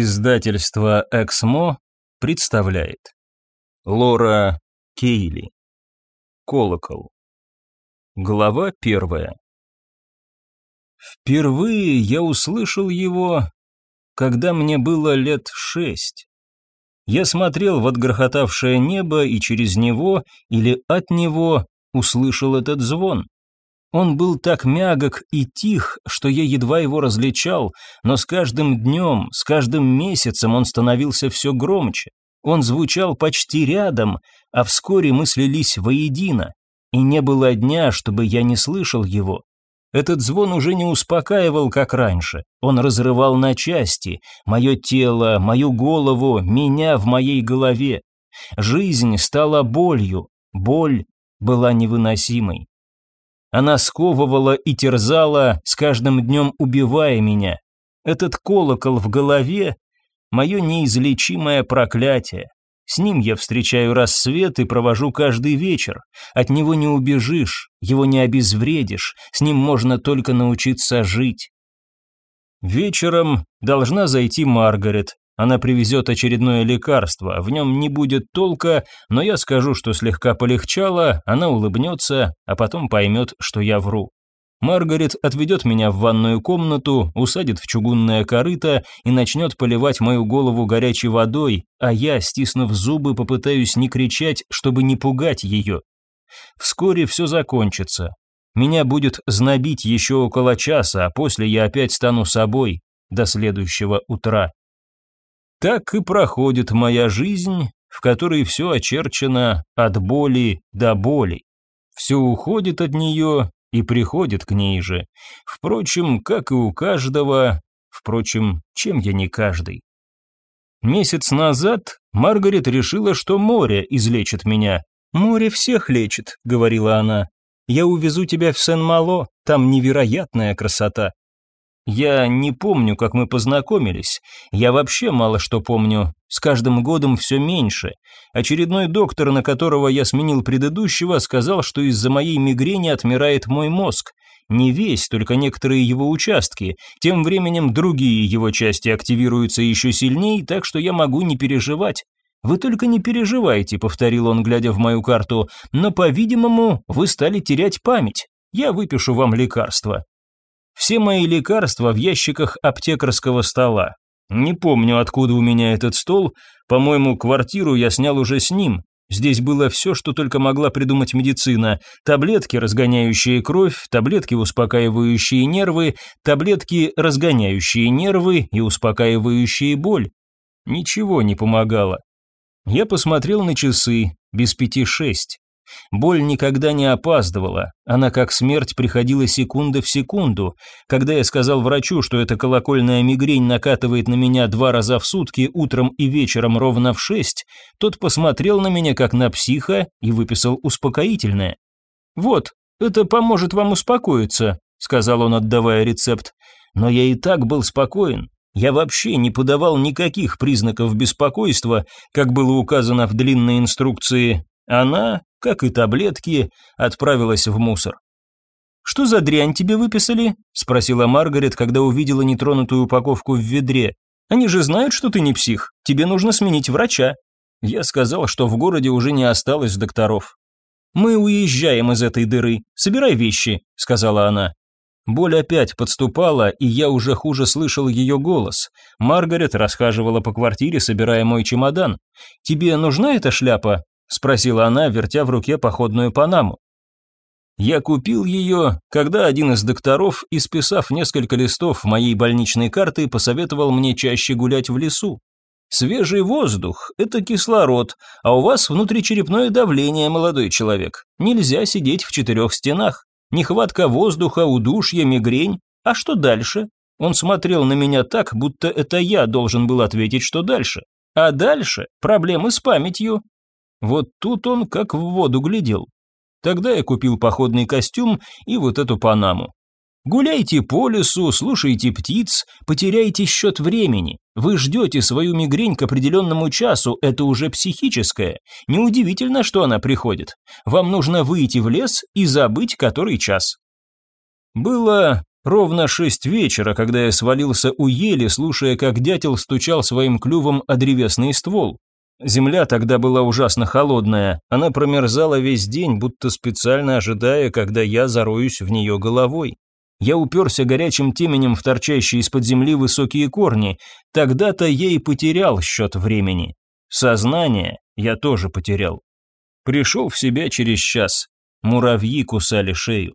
Издательство «Эксмо» представляет Лора Кейли Колокол Глава первая Впервые я услышал его, когда мне было лет шесть. Я смотрел в отгрохотавшее небо и через него или от него услышал этот звон. Он был так мягок и тих, что я едва его различал, но с каждым днем, с каждым месяцем он становился все громче. Он звучал почти рядом, а вскоре мы слились воедино, и не было дня, чтобы я не слышал его. Этот звон уже не успокаивал, как раньше. Он разрывал на части мое тело, мою голову, меня в моей голове. Жизнь стала болью, боль была невыносимой. Она сковывала и терзала, с каждым днем убивая меня. Этот колокол в голове — мое неизлечимое проклятие. С ним я встречаю рассвет и провожу каждый вечер. От него не убежишь, его не обезвредишь, с ним можно только научиться жить. Вечером должна зайти Маргарет, она привезет очередное лекарство, в нем не будет толка, но я скажу, что слегка полегчало, она улыбнется, а потом поймет, что я вру. Маргарет отведет меня в ванную комнату, усадит в чугунное корыто и начнет поливать мою голову горячей водой, а я, стиснув зубы, попытаюсь не кричать, чтобы не пугать ее. Вскоре все закончится. Меня будет знобить еще около часа, а после я опять стану собой до следующего утра. Так и проходит моя жизнь, в которой все очерчено от боли до боли. Все уходит от нее и приходит к ней же. Впрочем, как и у каждого, впрочем, чем я не каждый. Месяц назад Маргарет решила, что море излечит меня. «Море всех лечит», — говорила она. «Я увезу тебя в Сен-Мало, там невероятная красота. Я не помню, как мы познакомились. Я вообще мало что помню. С каждым годом все меньше. Очередной доктор, на которого я сменил предыдущего, сказал, что из-за моей мигрени отмирает мой мозг. Не весь, только некоторые его участки. Тем временем другие его части активируются еще сильнее, так что я могу не переживать. «Вы только не переживайте», — повторил он, глядя в мою карту, «но, по-видимому, вы стали терять память. Я выпишу вам лекарство. Все мои лекарства в ящиках аптекарского стола. Не помню, откуда у меня этот стол, по-моему, квартиру я снял уже с ним. Здесь было все, что только могла придумать медицина. Таблетки, разгоняющие кровь, таблетки, успокаивающие нервы, таблетки, разгоняющие нервы и успокаивающие боль. Ничего не помогало. Я посмотрел на часы, без пяти шесть. Боль никогда не опаздывала, она как смерть приходила секунда в секунду. Когда я сказал врачу, что эта колокольная мигрень накатывает на меня два раза в сутки, утром и вечером ровно в шесть, тот посмотрел на меня как на психа и выписал успокоительное. «Вот, это поможет вам успокоиться», — сказал он, отдавая рецепт. Но я и так был спокоен. Я вообще не подавал никаких признаков беспокойства, как было указано в длинной инструкции. Она как и таблетки, отправилась в мусор. «Что за дрянь тебе выписали?» – спросила Маргарет, когда увидела нетронутую упаковку в ведре. «Они же знают, что ты не псих. Тебе нужно сменить врача». Я сказал, что в городе уже не осталось докторов. «Мы уезжаем из этой дыры. Собирай вещи», – сказала она. Боль опять подступала, и я уже хуже слышал ее голос. Маргарет расхаживала по квартире, собирая мой чемодан. «Тебе нужна эта шляпа?» – спросила она, вертя в руке походную панаму. Я купил ее, когда один из докторов, исписав несколько листов моей больничной карты, посоветовал мне чаще гулять в лесу. Свежий воздух – это кислород, а у вас внутричерепное давление, молодой человек. Нельзя сидеть в четырех стенах. Нехватка воздуха, удушье, мигрень. А что дальше? Он смотрел на меня так, будто это я должен был ответить, что дальше. А дальше проблемы с памятью. Вот тут он как в воду глядел. Тогда я купил походный костюм и вот эту панаму. Гуляйте по лесу, слушайте птиц, потеряйте счет времени. Вы ждете свою мигрень к определенному часу, это уже психическое. Неудивительно, что она приходит. Вам нужно выйти в лес и забыть который час. Было Ровно шесть вечера, когда я свалился у ели, слушая, как дятел стучал своим клювом о древесный ствол. Земля тогда была ужасно холодная, она промерзала весь день, будто специально ожидая, когда я зароюсь в нее головой. Я уперся горячим теменем в торчащие из-под земли высокие корни. Тогда-то я и потерял счет времени. Сознание я тоже потерял. Пришел в себя через час. Муравьи кусали шею.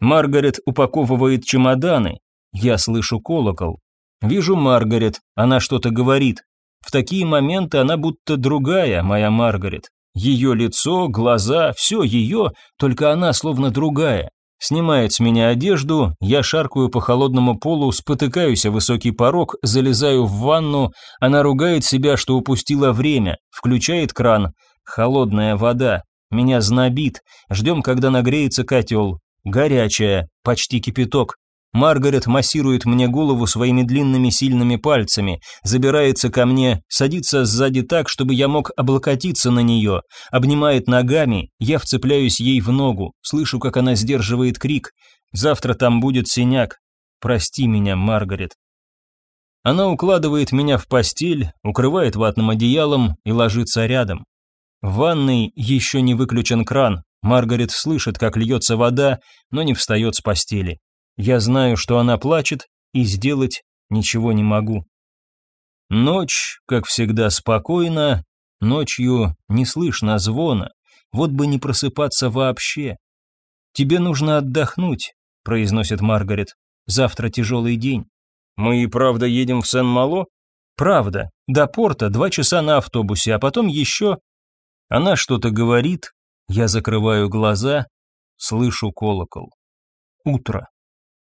Маргарет упаковывает чемоданы. Я слышу колокол. Вижу Маргарет, она что-то говорит. В такие моменты она будто другая, моя Маргарет. Ее лицо, глаза, все ее, только она словно другая. Снимает с меня одежду, я шаркаю по холодному полу, спотыкаюсь о высокий порог, залезаю в ванну, она ругает себя, что упустила время, включает кран. Холодная вода. Меня знобит. Ждем, когда нагреется котел. Горячая, почти кипяток. Маргарет массирует мне голову своими длинными сильными пальцами, забирается ко мне, садится сзади так, чтобы я мог облокотиться на нее, обнимает ногами, я вцепляюсь ей в ногу, слышу, как она сдерживает крик. «Завтра там будет синяк. Прости меня, Маргарет». Она укладывает меня в постель, укрывает ватным одеялом и ложится рядом. В ванной еще не выключен кран. Маргарет слышит, как льется вода, но не встает с постели. Я знаю, что она плачет, и сделать ничего не могу. Ночь, как всегда, спокойна, ночью не слышно звона, вот бы не просыпаться вообще. «Тебе нужно отдохнуть», — произносит Маргарет. «Завтра тяжелый день». «Мы и правда едем в Сен-Мало?» «Правда. До порта два часа на автобусе, а потом еще...» Она что-то говорит, я закрываю глаза, слышу колокол. Утро.